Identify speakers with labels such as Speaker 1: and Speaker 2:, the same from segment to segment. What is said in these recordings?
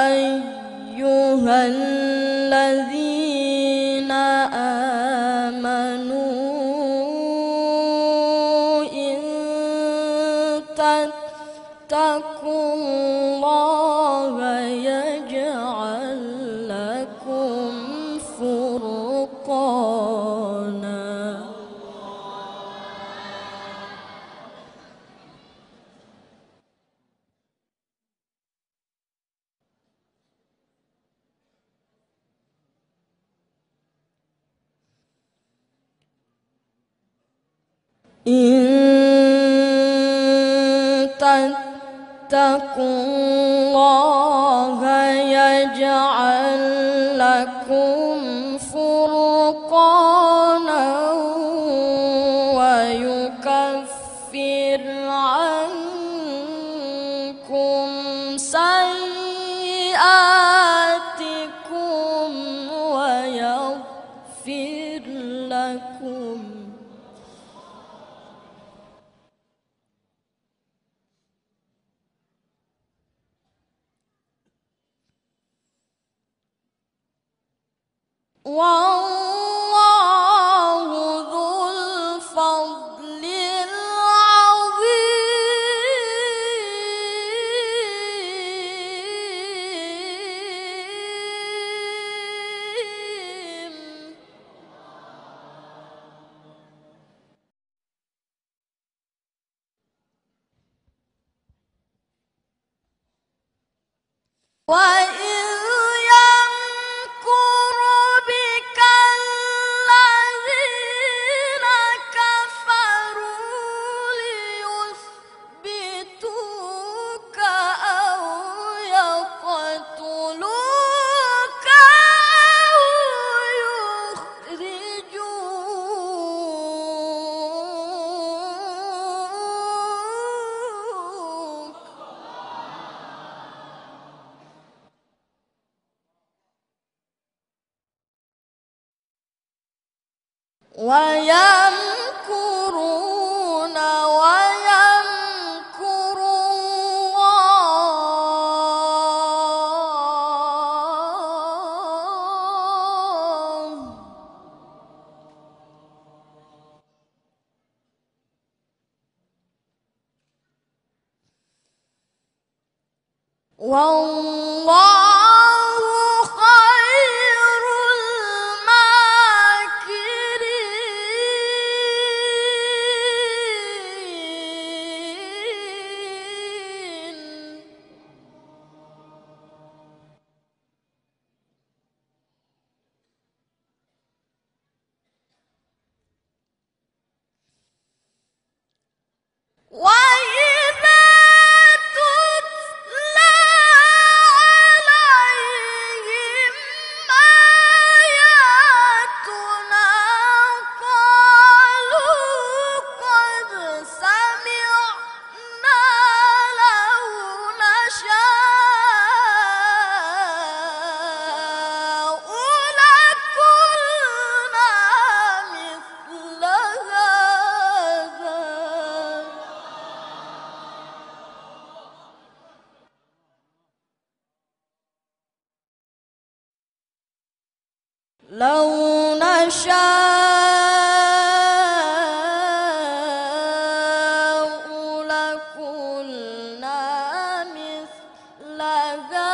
Speaker 1: أيها الذين آمنوا إن تتقوا الله إن تتقوا الله يجعل لكم فرقانا ويكفر عنكم والله ذو الفضل العظيم. وإذ ويمكرون ويمكر الله. والله لو نشاء لقلنا مثل هذا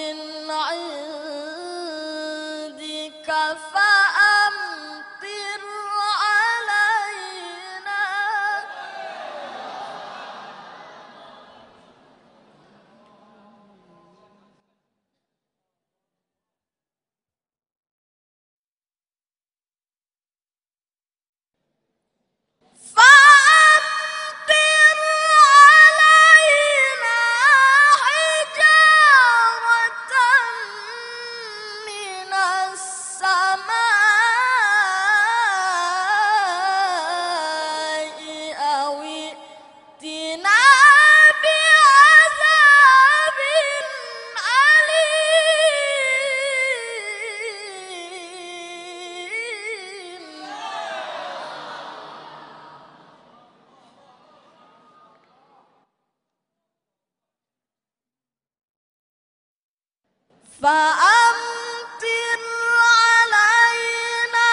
Speaker 1: علينا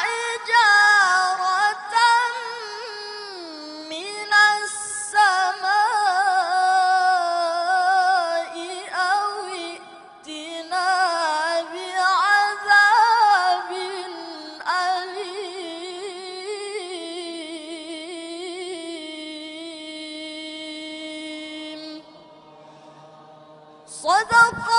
Speaker 1: حجارة من السماء أو ائتنا بعذاب أليم. صدق